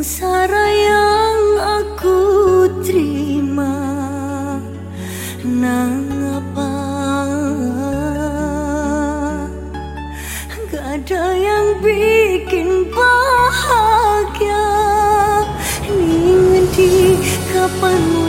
Sengsara yang aku terima. Nang apa Gak ada yang bikin bahagia. Ini di kapan